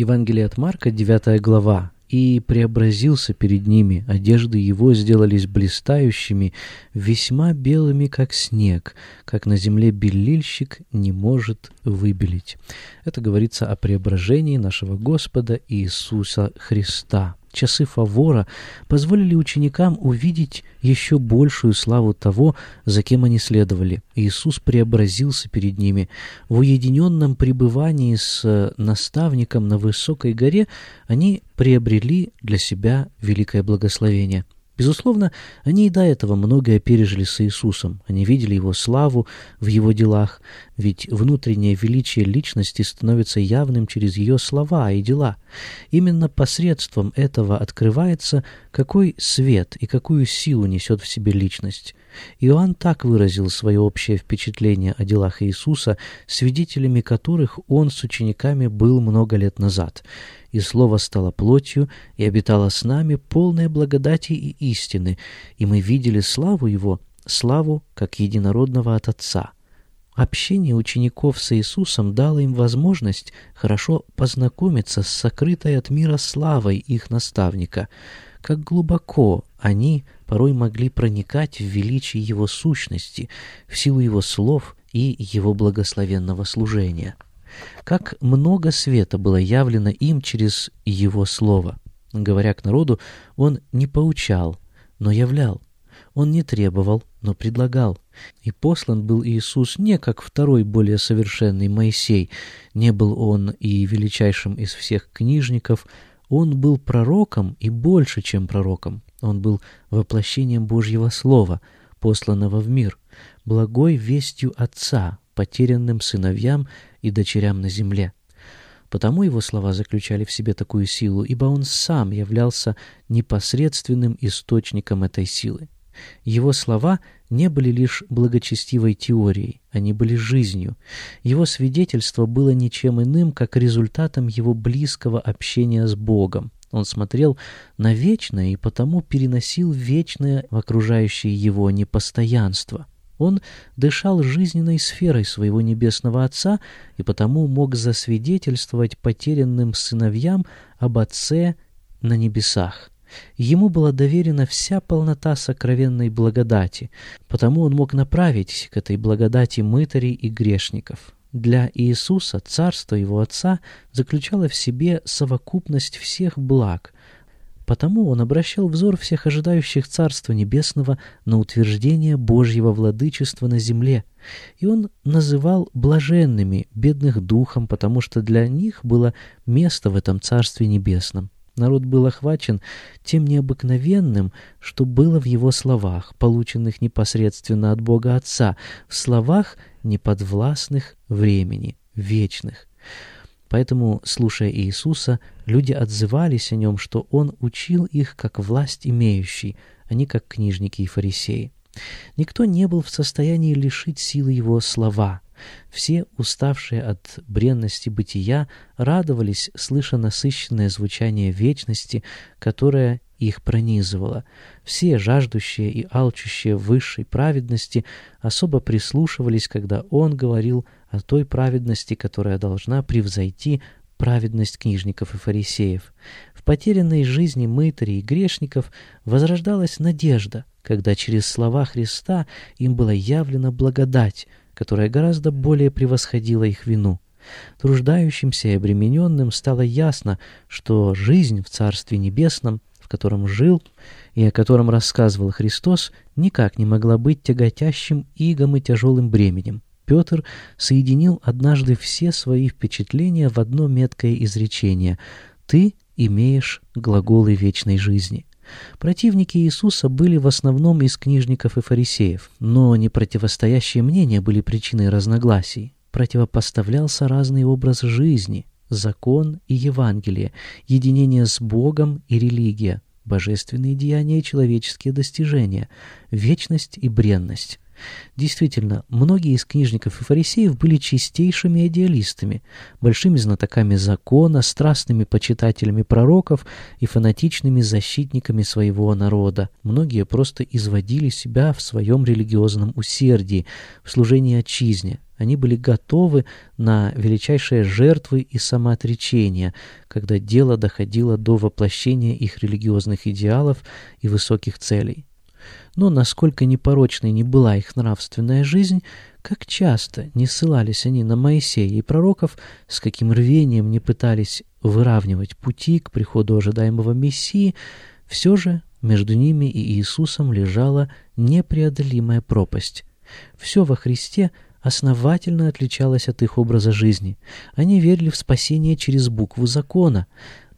Евангелие от Марка, 9 глава. «И преобразился перед ними, одежды его сделались блистающими, весьма белыми, как снег, как на земле белильщик не может выбелить». Это говорится о преображении нашего Господа Иисуса Христа часы фавора позволили ученикам увидеть еще большую славу того, за кем они следовали. Иисус преобразился перед ними. В уединенном пребывании с наставником на высокой горе они приобрели для себя великое благословение – Безусловно, они и до этого многое пережили с Иисусом. Они видели Его славу в Его делах, ведь внутреннее величие личности становится явным через ее слова и дела. Именно посредством этого открывается, какой свет и какую силу несет в себе личность. Иоанн так выразил свое общее впечатление о делах Иисуса, свидетелями которых он с учениками был много лет назад. «И Слово стало плотью, и обитало с нами, полное благодати и истины, и мы видели славу Его, славу, как единородного от Отца». Общение учеников с Иисусом дало им возможность хорошо познакомиться с сокрытой от мира славой их наставника – как глубоко они порой могли проникать в величие Его сущности, в силу Его слов и Его благословенного служения. Как много света было явлено им через Его Слово. Говоря к народу, Он не поучал, но являл. Он не требовал, но предлагал. И послан был Иисус не как второй более совершенный Моисей, не был он и величайшим из всех книжников, он был пророком и больше, чем пророком. Он был воплощением Божьего Слова, посланного в мир, благой вестью Отца, потерянным сыновьям и дочерям на земле. Потому его слова заключали в себе такую силу, ибо он сам являлся непосредственным источником этой силы. Его слова не были лишь благочестивой теорией, они были жизнью. Его свидетельство было ничем иным, как результатом его близкого общения с Богом. Он смотрел на вечное и потому переносил вечное в окружающее его непостоянство. Он дышал жизненной сферой своего небесного Отца и потому мог засвидетельствовать потерянным сыновьям об Отце на небесах. Ему была доверена вся полнота сокровенной благодати, потому он мог направить к этой благодати мытарей и грешников. Для Иисуса царство его Отца заключало в себе совокупность всех благ, потому он обращал взор всех ожидающих Царства Небесного на утверждение Божьего владычества на земле, и он называл блаженными бедных духом, потому что для них было место в этом Царстве Небесном. Народ был охвачен тем необыкновенным, что было в его словах, полученных непосредственно от Бога Отца, в словах неподвластных времени, вечных. Поэтому, слушая Иисуса, люди отзывались о нем, что Он учил их как власть имеющий, а не как книжники и фарисеи. Никто не был в состоянии лишить силы Его слова – все, уставшие от бренности бытия, радовались, слыша насыщенное звучание вечности, которое их пронизывало. Все, жаждущие и алчущие высшей праведности, особо прислушивались, когда он говорил о той праведности, которая должна превзойти праведность книжников и фарисеев. В потерянной жизни мытарей и грешников возрождалась надежда, когда через слова Христа им была явлена благодать, которая гораздо более превосходила их вину. Труждающимся и обремененным стало ясно, что жизнь в Царстве Небесном, в котором жил и о котором рассказывал Христос, никак не могла быть тяготящим игом и тяжелым бременем. Петр соединил однажды все свои впечатления в одно меткое изречение «Ты имеешь глаголы вечной жизни». Противники Иисуса были в основном из книжников и фарисеев, но не противостоящие мнения были причиной разногласий. Противопоставлялся разный образ жизни, закон и Евангелие, единение с Богом и религия, божественные деяния и человеческие достижения, вечность и бренность. Действительно, многие из книжников и фарисеев были чистейшими идеалистами, большими знатоками закона, страстными почитателями пророков и фанатичными защитниками своего народа. Многие просто изводили себя в своем религиозном усердии, в служении отчизне. Они были готовы на величайшие жертвы и самоотречения, когда дело доходило до воплощения их религиозных идеалов и высоких целей. Но насколько непорочной не была их нравственная жизнь, как часто не ссылались они на Моисея и пророков, с каким рвением не пытались выравнивать пути к приходу ожидаемого Мессии, все же между ними и Иисусом лежала непреодолимая пропасть. Все во Христе основательно отличалось от их образа жизни. Они верили в спасение через букву закона,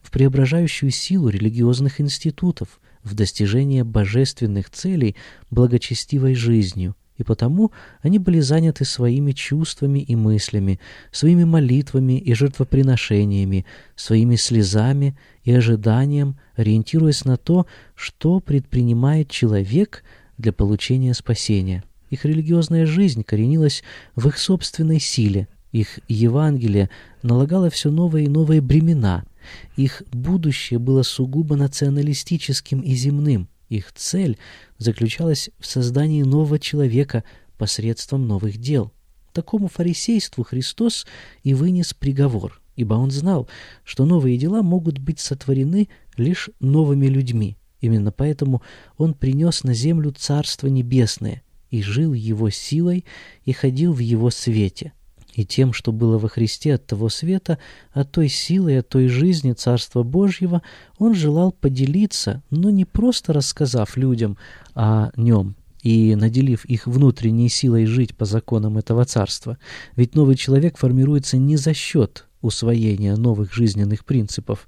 в преображающую силу религиозных институтов, в достижение божественных целей благочестивой жизнью, и потому они были заняты своими чувствами и мыслями, своими молитвами и жертвоприношениями, своими слезами и ожиданием, ориентируясь на то, что предпринимает человек для получения спасения. Их религиозная жизнь коренилась в их собственной силе, их Евангелие налагало все новые и новые бремена – их будущее было сугубо националистическим и земным. Их цель заключалась в создании нового человека посредством новых дел. Такому фарисейству Христос и вынес приговор, ибо он знал, что новые дела могут быть сотворены лишь новыми людьми. Именно поэтому он принес на землю Царство Небесное и жил его силой и ходил в его свете и тем, что было во Христе от того света, от той силы, от той жизни Царства Божьего, он желал поделиться, но не просто рассказав людям о нем и наделив их внутренней силой жить по законам этого Царства. Ведь новый человек формируется не за счет усвоения новых жизненных принципов,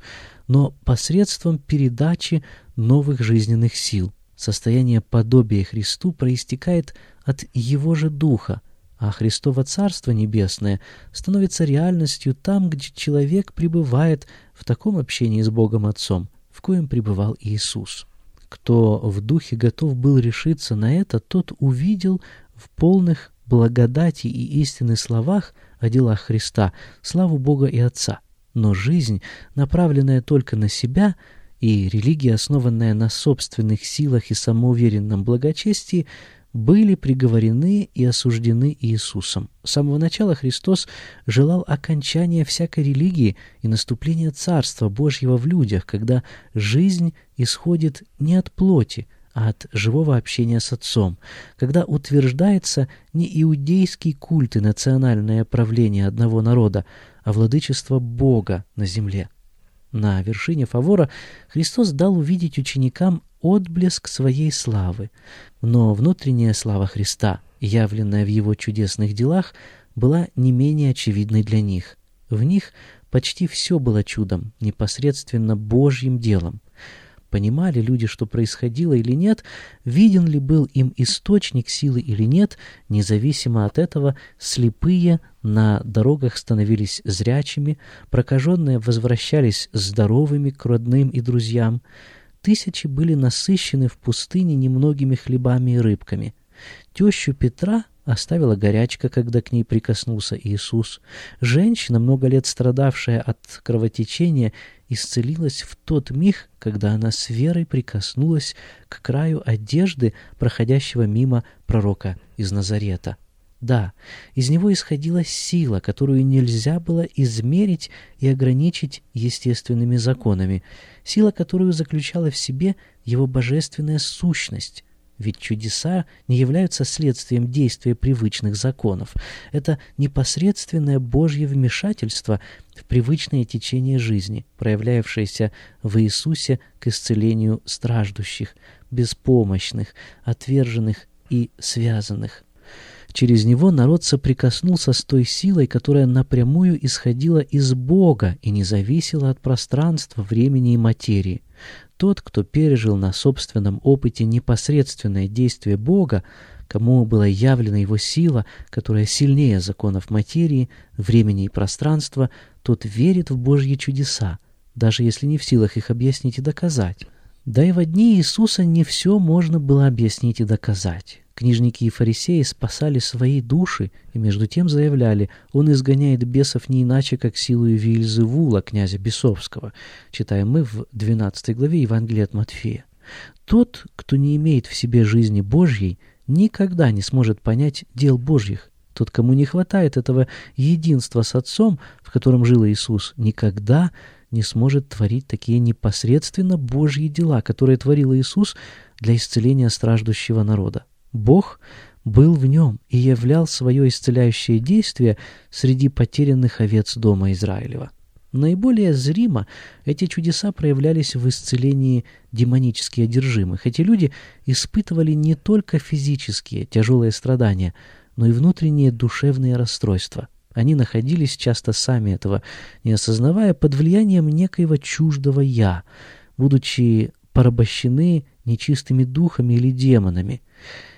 но посредством передачи новых жизненных сил. Состояние подобия Христу проистекает от Его же Духа, а Христово Царство Небесное становится реальностью там, где человек пребывает в таком общении с Богом Отцом, в коем пребывал Иисус. Кто в духе готов был решиться на это, тот увидел в полных благодати и истины словах о делах Христа славу Бога и Отца. Но жизнь, направленная только на себя, и религия, основанная на собственных силах и самоуверенном благочестии, были приговорены и осуждены Иисусом. С самого начала Христос желал окончания всякой религии и наступления Царства Божьего в людях, когда жизнь исходит не от плоти, а от живого общения с Отцом, когда утверждается не иудейский культ и национальное правление одного народа, а владычество Бога на земле. На вершине Фавора Христос дал увидеть ученикам отблеск своей славы, но внутренняя слава Христа, явленная в Его чудесных делах, была не менее очевидной для них. В них почти все было чудом, непосредственно Божьим делом. Понимали люди, что происходило или нет, виден ли был им источник силы или нет, независимо от этого, слепые на дорогах становились зрячими, прокаженные возвращались здоровыми к родным и друзьям. Тысячи были насыщены в пустыне немногими хлебами и рыбками. Тещу Петра оставила горячка, когда к ней прикоснулся Иисус. Женщина, много лет страдавшая от кровотечения, исцелилась в тот миг, когда она с верой прикоснулась к краю одежды проходящего мимо пророка из Назарета. Да, из него исходила сила, которую нельзя было измерить и ограничить естественными законами, сила, которую заключала в себе его божественная сущность. Ведь чудеса не являются следствием действия привычных законов. Это непосредственное Божье вмешательство в привычное течение жизни, проявлявшееся в Иисусе к исцелению страждущих, беспомощных, отверженных и связанных. Через него народ соприкоснулся с той силой, которая напрямую исходила из Бога и не зависела от пространства, времени и материи. Тот, кто пережил на собственном опыте непосредственное действие Бога, кому была явлена его сила, которая сильнее законов материи, времени и пространства, тот верит в Божьи чудеса, даже если не в силах их объяснить и доказать. Да и в дни Иисуса не все можно было объяснить и доказать. Книжники и фарисеи спасали свои души и между тем заявляли, он изгоняет бесов не иначе, как силою Вильзевула, князя Бесовского, читаем мы в 12 главе Евангелия от Матфея. Тот, кто не имеет в себе жизни Божьей, никогда не сможет понять дел Божьих. Тот, кому не хватает этого единства с Отцом, в котором жил Иисус, никогда не сможет творить такие непосредственно Божьи дела, которые творил Иисус для исцеления страждущего народа. Бог был в нем и являл свое исцеляющее действие среди потерянных овец дома Израилева. Наиболее зримо эти чудеса проявлялись в исцелении демонически одержимых. Эти люди испытывали не только физические тяжелые страдания, но и внутренние душевные расстройства. Они находились часто сами этого, не осознавая под влиянием некоего чуждого «я», будучи порабощены нечистыми духами или демонами.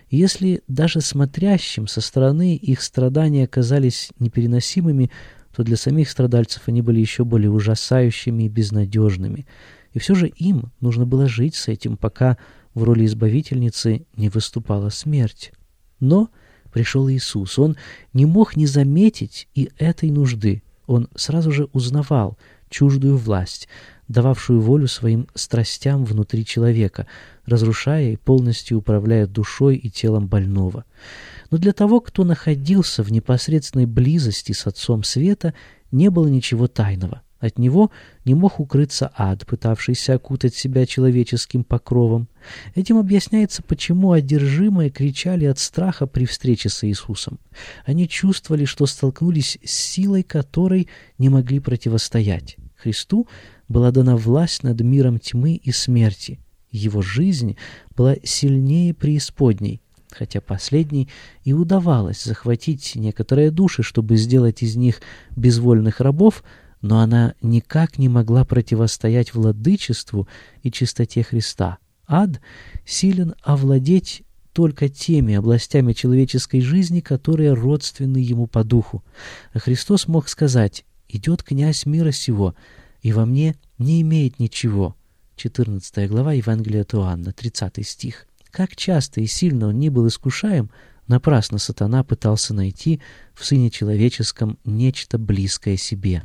Если даже смотрящим со стороны их страдания казались непереносимыми, то для самих страдальцев они были еще более ужасающими и безнадежными. И все же им нужно было жить с этим, пока в роли избавительницы не выступала смерть. Но пришел Иисус. Он не мог не заметить и этой нужды. Он сразу же узнавал чуждую власть, дававшую волю своим страстям внутри человека, разрушая и полностью управляя душой и телом больного. Но для того, кто находился в непосредственной близости с Отцом Света, не было ничего тайного. От него не мог укрыться ад, пытавшийся окутать себя человеческим покровом. Этим объясняется, почему одержимые кричали от страха при встрече с Иисусом. Они чувствовали, что столкнулись с силой, которой не могли противостоять. Христу была дана власть над миром тьмы и смерти. Его жизнь была сильнее преисподней, хотя последней и удавалось захватить некоторые души, чтобы сделать из них безвольных рабов, но она никак не могла противостоять владычеству и чистоте Христа. Ад силен овладеть только теми областями человеческой жизни, которые родственны ему по духу. А Христос мог сказать «Идет князь мира сего, и во мне не имеет ничего». 14 глава Евангелия от Иоанна, 30 стих. Как часто и сильно он ни был искушаем, напрасно сатана пытался найти в Сыне Человеческом нечто близкое себе.